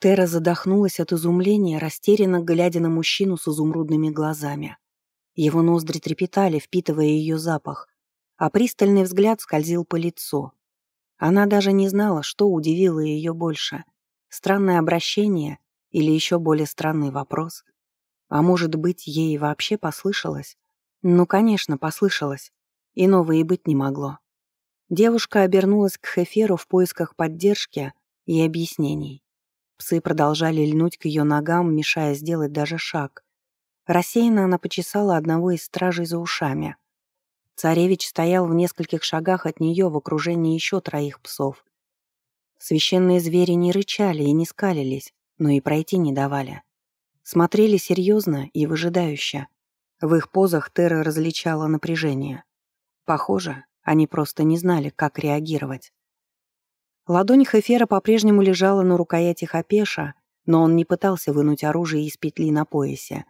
Тера задохнулась от изумления, растерянно глядя на мужчину с изумрудными глазами. Его ноздри трепетали, впитывая ее запах, а пристальный взгляд скользил по лицу. Она даже не знала, что удивило ее больше. Странное обращение или еще более странный вопрос. А может быть, ей вообще послышалось? Ну, конечно, послышалось. Иного и быть не могло. Девушка обернулась к Хеферу в поисках поддержки и объяснений. Псы продолжали льнуть к ее ногам, мешая сделать даже шаг. Рассеянно она почесала одного из стражей за ушами. Царевич стоял в нескольких шагах от нее в окружении еще троих псов. Священные звери не рычали и не скалились, но и пройти не давали. Смотрели серьезно и выжидающе. В их позах Тера различала напряжение. Похоже, они просто не знали, как реагировать. Ладонь Хефера по-прежнему лежала на рукояти Хапеша, но он не пытался вынуть оружие из петли на поясе.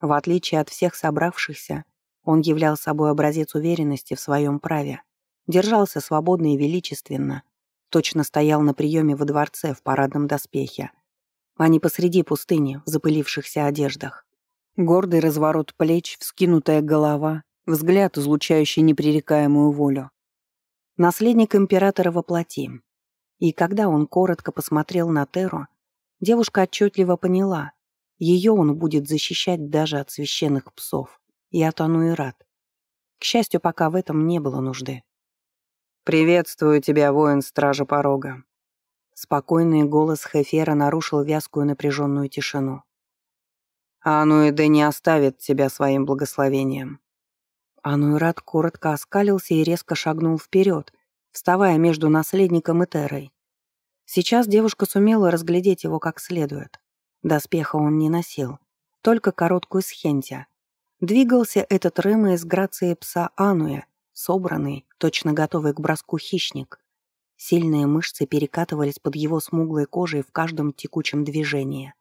В отличие от всех собравшихся, он являл собой образец уверенности в своем праве. Держался свободно и величественно. Точно стоял на приеме во дворце в парадном доспехе. А не посреди пустыни, в запылившихся одеждах. Гордый разворот плеч, вскинутая голова, взгляд, излучающий непререкаемую волю. Наследник императора воплоти. И когда он коротко посмотрел на Теру, девушка отчетливо поняла, ее он будет защищать даже от священных псов и от Ануират. К счастью, пока в этом не было нужды. «Приветствую тебя, воин Стража Порога». Спокойный голос Хефера нарушил вязкую напряженную тишину. «Ануиде не оставит тебя своим благословением. Ануэрат коротко оскалился и резко шагнул вперед, вставая между наследником и Терой. Сейчас девушка сумела разглядеть его как следует. Доспеха он не носил, только короткую схентя. Двигался этот Рыма из грации пса Ануя, собранный, точно готовый к броску хищник. Сильные мышцы перекатывались под его смуглой кожей в каждом текучем движении.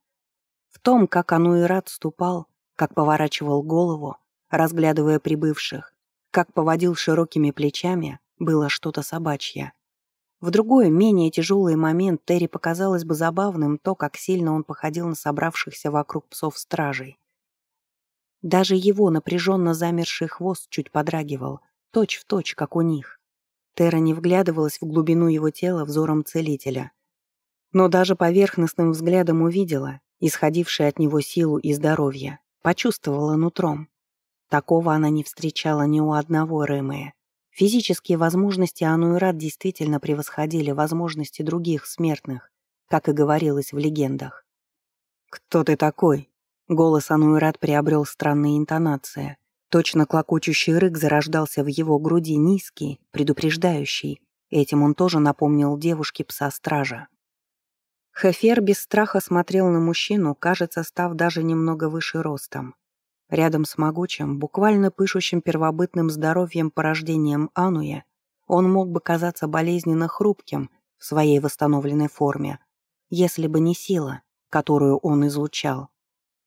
В том, как Ануэрат ступал, как поворачивал голову, разглядывая прибывших, как поводил широкими плечами, было что-то собачье. В другой, менее тяжелый момент Терри показалось бы забавным то, как сильно он походил на собравшихся вокруг псов стражей. Даже его напряженно замерший хвост чуть подрагивал, точь в точь, как у них. Тера не вглядывалась в глубину его тела взором целителя. Но даже поверхностным взглядом увидела, исходившее от него силу и здоровье, почувствовала нутром. Такого она не встречала ни у одного Рэмэя. Физические возможности Ануэрат действительно превосходили возможности других смертных, как и говорилось в легендах. «Кто ты такой?» Голос Ануэрат приобрел странные интонации. Точно клокочущий рык зарождался в его груди низкий, предупреждающий. Этим он тоже напомнил девушке пса-стража. Хефер без страха смотрел на мужчину, кажется, став даже немного выше ростом. Рядом с могучим, буквально пышущим первобытным здоровьем порождением Ануя, он мог бы казаться болезненно хрупким в своей восстановленной форме, если бы не сила, которую он излучал.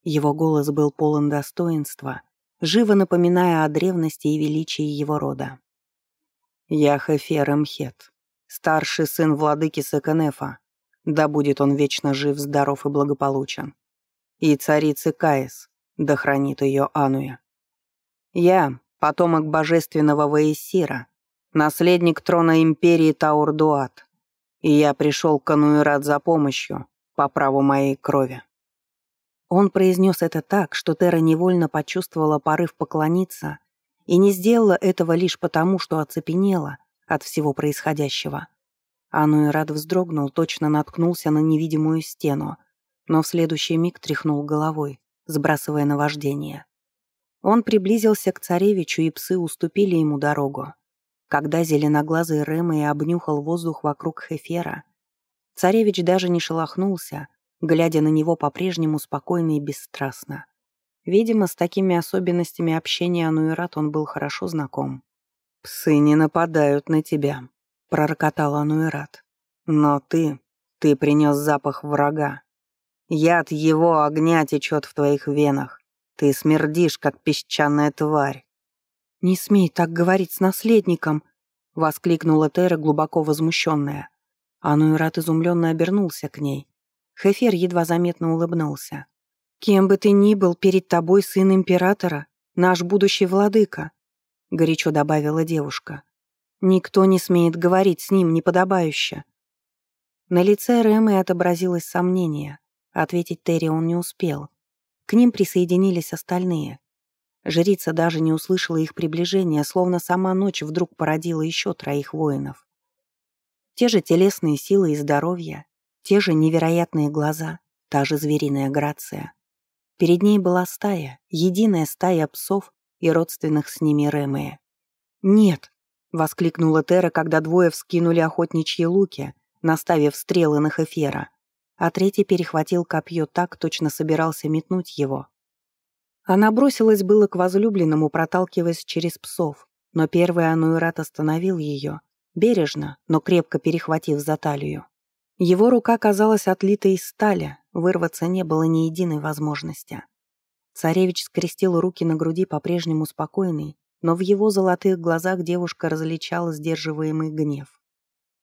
Его голос был полон достоинства, живо напоминая о древности и величии его рода. «Я Хефер Эмхет, старший сын владыки Секенефа, да будет он вечно жив, здоров и благополучен, и царицы Каис, да хранит ее Ануя. Я — потомок божественного Ваесира, наследник трона империи Таурдуат, и я пришел к Ануират за помощью по праву моей крови. Он произнес это так, что Тера невольно почувствовала порыв поклониться и не сделала этого лишь потому, что оцепенела от всего происходящего. Ануэрат вздрогнул, точно наткнулся на невидимую стену, но в следующий миг тряхнул головой, сбрасывая наваждение. Он приблизился к царевичу, и псы уступили ему дорогу. Когда зеленоглазый Рэмэй обнюхал воздух вокруг Хефера, царевич даже не шелохнулся, глядя на него по-прежнему спокойно и бесстрастно. Видимо, с такими особенностями общения Ануэрат он был хорошо знаком. «Псы не нападают на тебя», — пророкотал Ануэрат. «Но ты, ты принес запах врага. Яд его огня течет в твоих венах. Ты смердишь, как песчаная тварь». «Не смей так говорить с наследником!» — воскликнула Тера, глубоко возмущенная. Ануэрат изумленно обернулся к ней. Хефер едва заметно улыбнулся. «Кем бы ты ни был, перед тобой сын императора, наш будущий владыка», — горячо добавила девушка. «Никто не смеет говорить с ним неподобающе». На лице Рэмы отобразилось сомнение. Ответить Терри он не успел. К ним присоединились остальные. Жрица даже не услышала их приближения, словно сама ночь вдруг породила еще троих воинов. Те же телесные силы и здоровье, те же невероятные глаза, та же звериная грация. Перед ней была стая, единая стая псов и родственных с ними Рэмэя. «Нет!» — воскликнула Тера, когда двое вскинули охотничьи луки, наставив стрелы на Хефера, а третий перехватил копье так, точно собирался метнуть его. Она бросилась было к возлюбленному, проталкиваясь через псов, но первый Ануэрат остановил ее, бережно, но крепко перехватив за талию. Его рука казалась отлитой из стали, вырваться не было ни единой возможности. Царевич скрестил руки на груди по-прежнему спокойный, но в его золотых глазах девушка различала сдерживаемый гнев.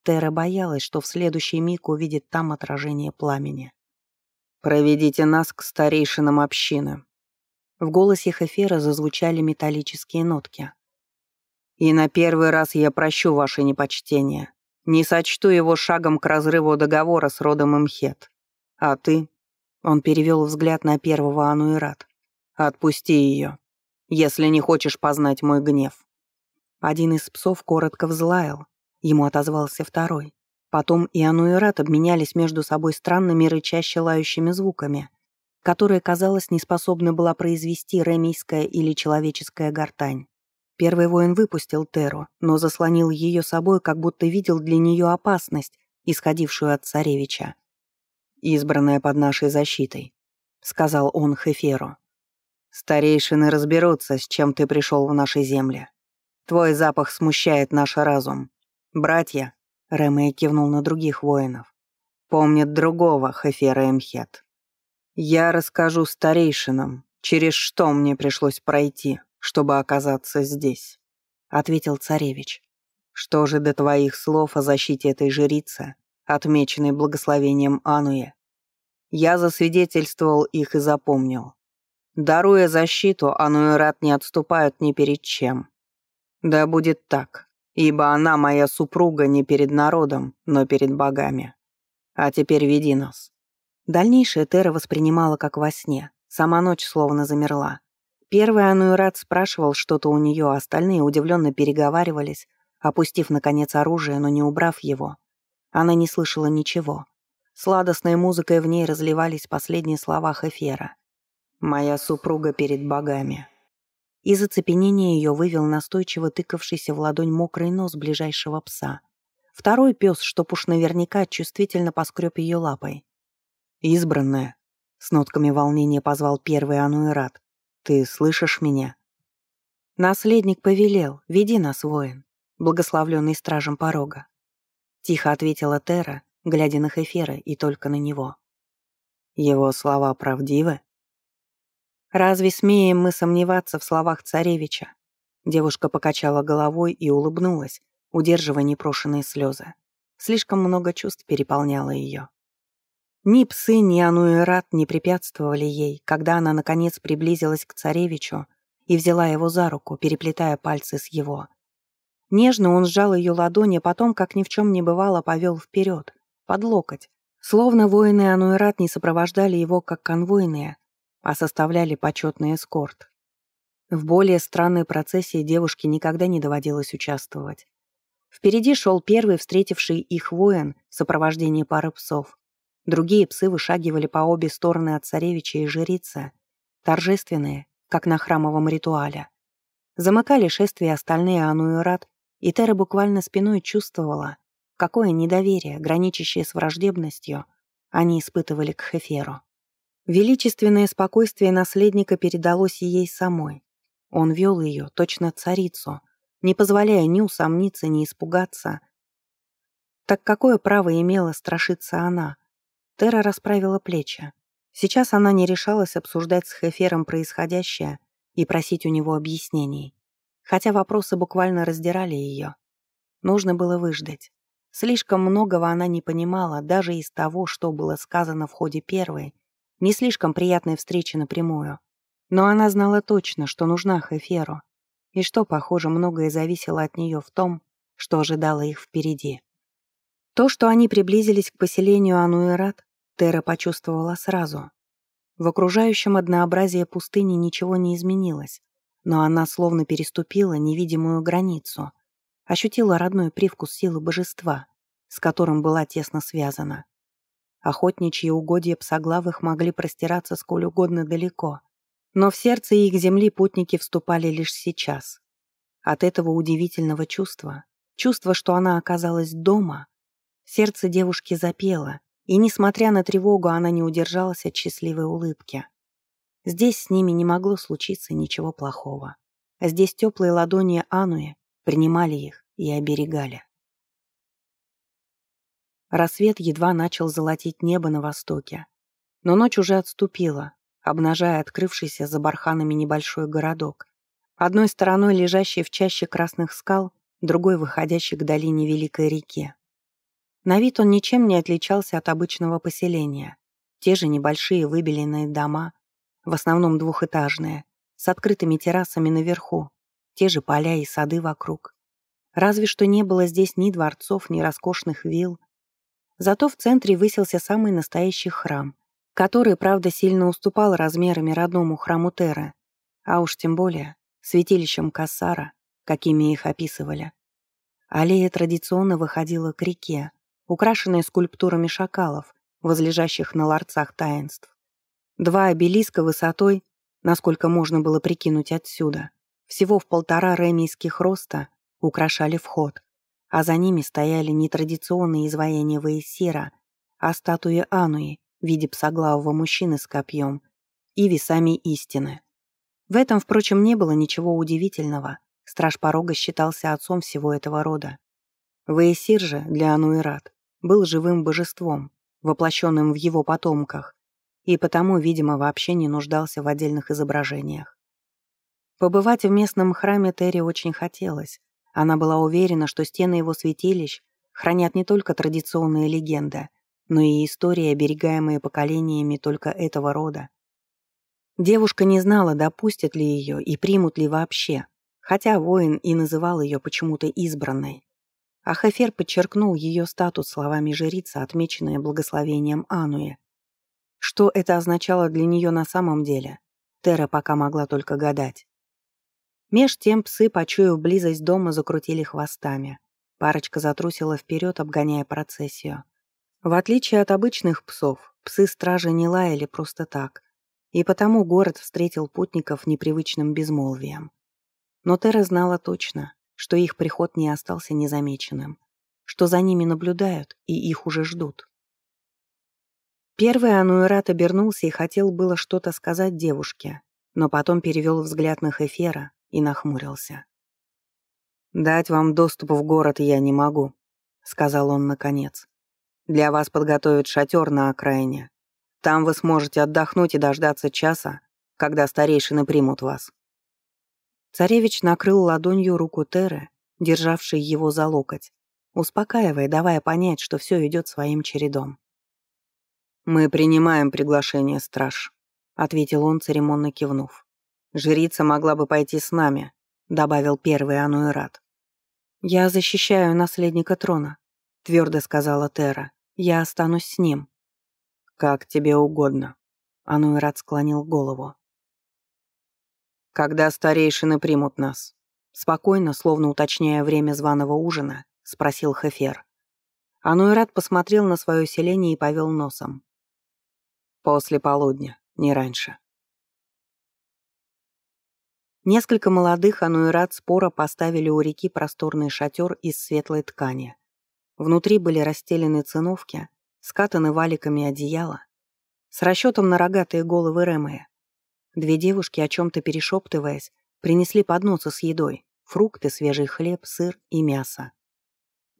Тера боялась, что в следующий миг увидит там отражение пламени. «Проведите нас к старейшинам общины», в голосе Хефера зазвучали металлические нотки. «И на первый раз я прощу ваше непочтение. Не сочту его шагом к разрыву договора с родом Имхет. А ты?» Он перевел взгляд на первого Ануират. «Отпусти ее, если не хочешь познать мой гнев». Один из псов коротко взлаял. Ему отозвался второй. Потом и Ануират обменялись между собой странными рычаще лающими звуками, которое, казалось, не способна была произвести ремийская или человеческая гортань. Первый воин выпустил Теру, но заслонил ее собой, как будто видел для нее опасность, исходившую от царевича. «Избранная под нашей защитой», — сказал он Хеферу. «Старейшины разберутся, с чем ты пришел в нашей земле. Твой запах смущает наш разум. Братья», — Ремей кивнул на других воинов, — «помнят другого Хефера Эмхет. «Я расскажу старейшинам, через что мне пришлось пройти, чтобы оказаться здесь», — ответил царевич. «Что же до твоих слов о защите этой жрицы, отмеченной благословением Ануя? Я засвидетельствовал их и запомнил. Даруя защиту, Ануэрат не отступают ни перед чем. Да будет так, ибо она моя супруга не перед народом, но перед богами. А теперь веди нас». Дальнейшее Тера воспринимала как во сне. Сама ночь словно замерла. Первый Ануэрат спрашивал что-то у нее, а остальные удивленно переговаривались, опустив, наконец, оружие, но не убрав его. Она не слышала ничего. Сладостной музыкой в ней разливались последние слова Хефера. «Моя супруга перед богами». Из оцепенения ее вывел настойчиво тыкавшийся в ладонь мокрый нос ближайшего пса. Второй пес, чтоб уж наверняка чувствительно поскреб ее лапой. «Избранная», — с нотками волнения позвал первый Ануэрат. «Ты слышишь меня?» «Наследник повелел, веди нас, воин, благословленный стражем порога», — тихо ответила Тера, глядя на Хефера и только на него. «Его слова правдивы?» «Разве смеем мы сомневаться в словах царевича?» Девушка покачала головой и улыбнулась, удерживая непрошенные слезы. Слишком много чувств переполняло ее. Ни псы, ни Ануэрат не препятствовали ей, когда она, наконец, приблизилась к царевичу и взяла его за руку, переплетая пальцы с его. Нежно он сжал ее ладони, потом, как ни в чем не бывало, повел вперед, под локоть. Словно воины Ануэрат не сопровождали его как конвойные, а составляли почетный эскорт. В более странной процессии девушке никогда не доводилось участвовать. Впереди шел первый встретивший их воин в сопровождении пары псов. Другие псы вышагивали по обе стороны от царевича и жрицы, торжественные, как на храмовом ритуале. Замыкали шествие остальные Ануэрат, и Тера буквально спиной чувствовала, какое недоверие, граничащее с враждебностью, они испытывали к Хеферу. Величественное спокойствие наследника передалось ей самой. Он вел ее, точно царицу, не позволяя ни усомниться, ни испугаться. Так какое право имела страшиться она, Тера расправила плечи. Сейчас она не решалась обсуждать с Хефером происходящее и просить у него объяснений. Хотя вопросы буквально раздирали ее. Нужно было выждать. Слишком многого она не понимала, даже из того, что было сказано в ходе первой, не слишком приятной встречи напрямую. Но она знала точно, что нужна Хеферу, и что, похоже, многое зависело от нее в том, что ожидало их впереди. То, что они приблизились к поселению Ануэрат, Тера почувствовала сразу. В окружающем однообразии пустыни ничего не изменилось, но она словно переступила невидимую границу, ощутила родной привкус силы божества, с которым была тесно связана. Охотничьи угодья псоглавых могли простираться сколь угодно далеко, но в сердце их земли путники вступали лишь сейчас. От этого удивительного чувства, чувства, что она оказалась дома, сердце девушки запело, и, несмотря на тревогу, она не удержалась от счастливой улыбки. Здесь с ними не могло случиться ничего плохого. Здесь теплые ладони Ануи принимали их и оберегали. Рассвет едва начал золотить небо на востоке. Но ночь уже отступила, обнажая открывшийся за барханами небольшой городок. Одной стороной лежащий в чаще красных скал, другой выходящий к долине Великой реки. На вид он ничем не отличался от обычного поселения. Те же небольшие выбеленные дома, в основном двухэтажные, с открытыми террасами наверху, те же поля и сады вокруг. Разве что не было здесь ни дворцов, ни роскошных вилл. Зато в центре высился самый настоящий храм, который, правда, сильно уступал размерами родному храму Теры, а уж тем более святилищам Кассара, какими их описывали. Аллея традиционно выходила к реке, украшенная скульптурами шакалов, возлежащих на ларцах таинств. Два обелиска высотой, насколько можно было прикинуть отсюда, всего в полтора ремийских роста, украшали вход, а за ними стояли не традиционные изваяния Ваесира, а статуи Ануи в виде псоглавого мужчины с копьем и весами истины. В этом, впрочем, не было ничего удивительного. Страж порога считался отцом всего этого рода. Ваесир же для Ануират был живым божеством, воплощенным в его потомках, и потому, видимо, вообще не нуждался в отдельных изображениях. Побывать в местном храме Терри очень хотелось. Она была уверена, что стены его святилищ хранят не только традиционные легенды, но и истории, оберегаемые поколениями только этого рода. Девушка не знала, допустят ли ее и примут ли вообще, хотя воин и называл ее почему-то избранной. А Хефер подчеркнул ее статус словами жрица, отмеченная благословением Ануи. Что это означало для нее на самом деле, Тера пока могла только гадать. Меж тем псы, почуяв близость дома, закрутили хвостами. Парочка затрусила вперед, обгоняя процессию. В отличие от обычных псов, псы-стражи не лаяли просто так, и потому город встретил путников непривычным безмолвием. Но Тера знала точно, что их приход не остался незамеченным, что за ними наблюдают и их уже ждут. Первый Ануэрат обернулся и хотел было что-то сказать девушке, но потом перевел взгляд на Хефера и нахмурился. «Дать вам доступ в город я не могу», — сказал он наконец. «Для вас подготовят шатер на окраине. Там вы сможете отдохнуть и дождаться часа, когда старейшины примут вас». Царевич накрыл ладонью руку Теры, державшей его за локоть, успокаивая, давая понять, что все идет своим чередом. «Мы принимаем приглашение, страж», — ответил он, церемонно кивнув. «Жрица могла бы пойти с нами», — добавил первый Ануэрат. «Я защищаю наследника трона», — твердо сказала Тера. «Я останусь с ним». «Как тебе угодно», — Ануэрат склонил голову. «Когда старейшины примут нас?» Спокойно, словно уточняя время званого ужина, спросил Хефер. Ануэрат посмотрел на свое селение и повел носом. После полудня, не раньше. Несколько молодых ануэрат спора поставили у реки просторный шатер из светлой ткани. Внутри были расстелены циновки, скатаны валиками одеяла, с расчетом на рогатые головы Рэмэя. Две девушки, о чем-то перешептываясь, принесли подносы с едой, фрукты, свежий хлеб, сыр и мясо.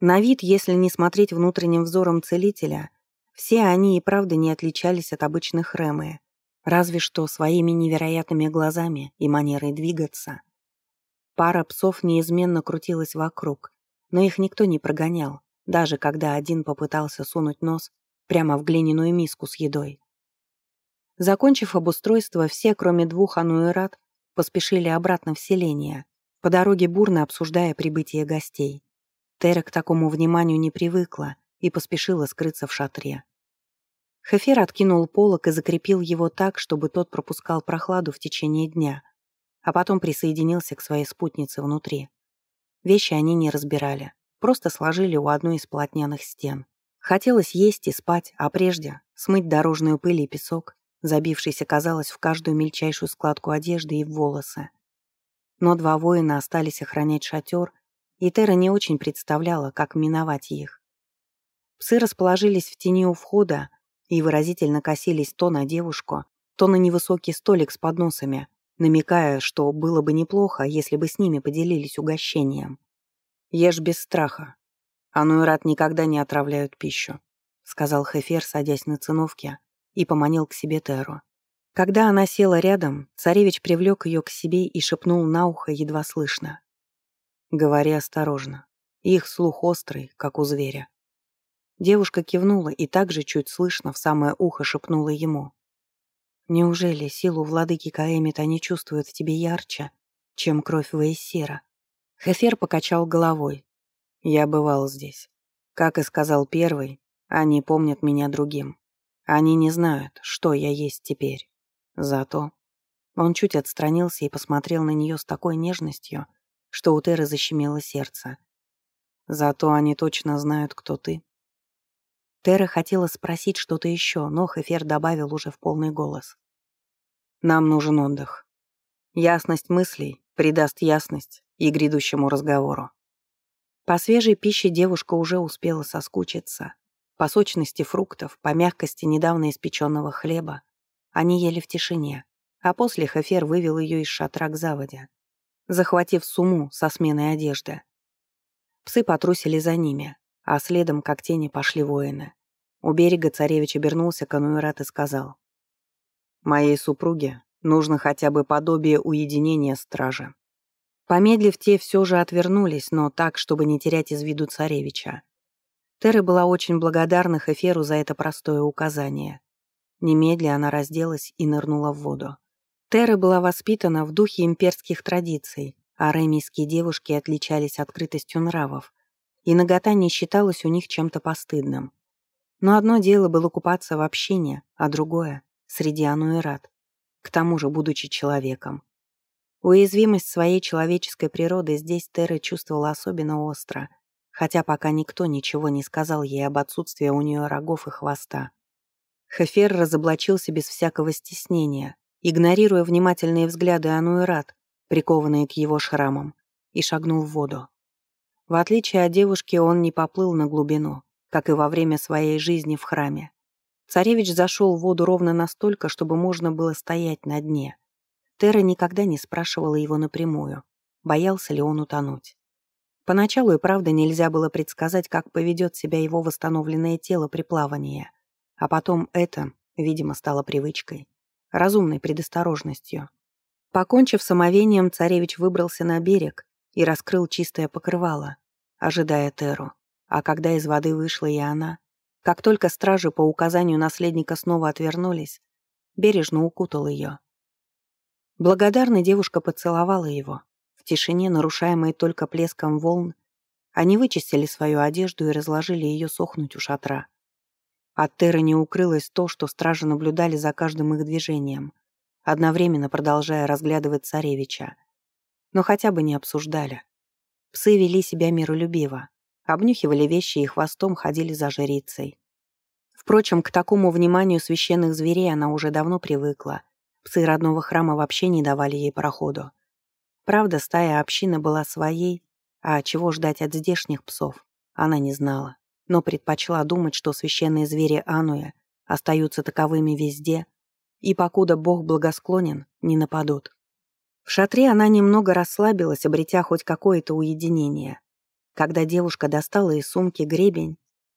На вид, если не смотреть внутренним взором целителя, все они и правда не отличались от обычных Рэмы, разве что своими невероятными глазами и манерой двигаться. Пара псов неизменно крутилась вокруг, но их никто не прогонял, даже когда один попытался сунуть нос прямо в глиняную миску с едой. Закончив обустройство, все, кроме двух ануэрат, поспешили обратно в селение, по дороге бурно обсуждая прибытие гостей. Тера к такому вниманию не привыкла и поспешила скрыться в шатре. Хефер откинул полок и закрепил его так, чтобы тот пропускал прохладу в течение дня, а потом присоединился к своей спутнице внутри. Вещи они не разбирали, просто сложили у одной из полотняных стен. Хотелось есть и спать, а прежде смыть дорожную пыль и песок, забившийся, казалось, в каждую мельчайшую складку одежды и в волосы. Но два воина остались охранять шатер, и Тера не очень представляла, как миновать их. Псы расположились в тени у входа, и выразительно косились то на девушку, то на невысокий столик с подносами, намекая, что было бы неплохо, если бы с ними поделились угощением. «Ешь без страха. Ануэрат никогда не отравляют пищу», сказал Хефер, садясь на циновке, и поманил к себе Теру. Когда она села рядом, царевич привлек ее к себе и шепнул на ухо едва слышно. «Говори осторожно. Их слух острый, как у зверя». Девушка кивнула и также чуть слышно в самое ухо шепнула ему. «Неужели силу владыки Каэмита не чувствует в тебе ярче, чем кровь Вейсера?» Хефер покачал головой. «Я бывал здесь. Как и сказал первый, они помнят меня другим. Они не знают, что я есть теперь. Зато...» Он чуть отстранился и посмотрел на нее с такой нежностью, что у Теры защемило сердце. «Зато они точно знают, кто ты Тера хотела спросить что-то еще, но Хефер добавил уже в полный голос. «Нам нужен отдых. Ясность мыслей придаст ясность и грядущему разговору». По свежей пище девушка уже успела соскучиться. По сочности фруктов, по мягкости недавно испеченного хлеба. Они ели в тишине, а после Хефер вывел ее из шатра к заводе, захватив сумму со сменой одежды. Псы потрусили за ними, а следом, как тени, пошли воины. У берега царевич обернулся к Ануэрат и сказал. «Моей супруге нужно хотя бы подобие уединения стражи». Помедлив, те все же отвернулись, но так, чтобы не терять из виду царевича. Тера была очень благодарна Хеферу за это простое указание. Немедля она разделась и нырнула в воду. Тера была воспитана в духе имперских традиций, а ремийские девушки отличались открытостью нравов, и нагота не считалась у них чем-то постыдным. Но одно дело было купаться в общине, а другое — среди ануэрат, к тому же будучи человеком. Уязвимость своей человеческой природы здесь Терра чувствовала особенно остро, хотя пока никто ничего не сказал ей об отсутствии у нее рогов и хвоста. Хефер разоблачился без всякого стеснения, игнорируя внимательные взгляды Ануэрат, прикованные к его шрамам, и шагнул в воду. В отличие от девушки, он не поплыл на глубину, как и во время своей жизни в храме. Царевич зашел в воду ровно настолько, чтобы можно было стоять на дне. Тера никогда не спрашивала его напрямую, боялся ли он утонуть. Поначалу и правда нельзя было предсказать, как поведет себя его восстановленное тело при плавании. А потом это, видимо, стало привычкой, разумной предосторожностью. Покончив с омовением, царевич выбрался на берег и раскрыл чистое покрывало, ожидая Теру. А когда из воды вышла и она, как только стражи по указанию наследника снова отвернулись, бережно укутал ее. Благодарная девушка поцеловала его. В тишине, нарушаемой только плеском волн, они вычистили свою одежду и разложили ее сохнуть у шатра. От Теры не укрылось то, что стражи наблюдали за каждым их движением, одновременно продолжая разглядывать царевича — но хотя бы не обсуждали. Псы вели себя миролюбиво, обнюхивали вещи и хвостом ходили за жрицей. Впрочем, к такому вниманию священных зверей она уже давно привыкла. Псы родного храма вообще не давали ей проходу. Правда, стая общины была своей, а чего ждать от здешних псов, она не знала, но предпочла думать, что священные звери Ануя остаются таковыми везде, и покуда Бог благосклонен, не нападут. В шатре она немного расслабилась, обретя хоть какое-то уединение. Когда девушка достала из сумки гребень,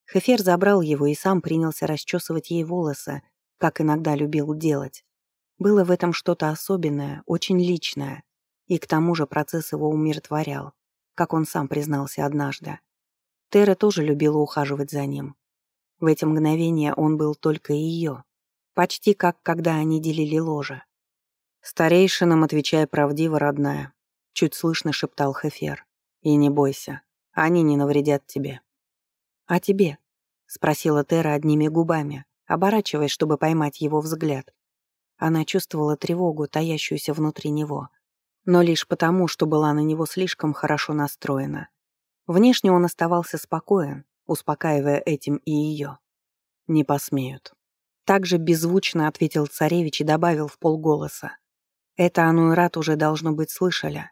Хефер забрал его и сам принялся расчесывать ей волосы, как иногда любил делать. Было в этом что-то особенное, очень личное, и к тому же процесс его умиротворял, как он сам признался однажды. Тера тоже любила ухаживать за ним. В эти мгновения он был только ее, почти как когда они делили ложе. «Старейшинам отвечай правдиво, родная», — чуть слышно шептал Хефер. «И не бойся, они не навредят тебе». «А тебе?» — спросила Тера одними губами, оборачиваясь, чтобы поймать его взгляд. Она чувствовала тревогу, таящуюся внутри него, но лишь потому, что была на него слишком хорошо настроена. Внешне он оставался спокоен, успокаивая этим и ее. «Не посмеют». Также беззвучно ответил царевич и добавил в полголоса. Это Ануэрат уже должно быть слышали.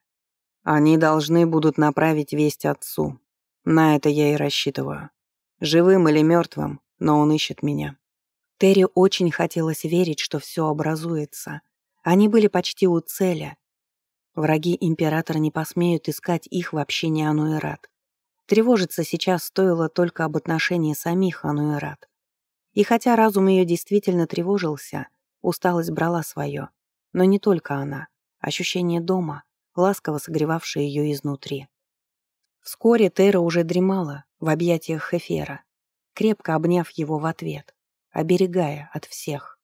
Они должны будут направить весть отцу. На это я и рассчитываю. Живым или мертвым, но он ищет меня. Терри очень хотелось верить, что все образуется. Они были почти у цели. Враги императора не посмеют искать их в общении Ануэрат. Тревожиться сейчас стоило только об отношении самих Ануэрат. И хотя разум ее действительно тревожился, усталость брала свое. Но не только она. Ощущение дома, ласково согревавшее ее изнутри. Вскоре Тера уже дремала в объятиях Хефера, крепко обняв его в ответ оберегая от всех.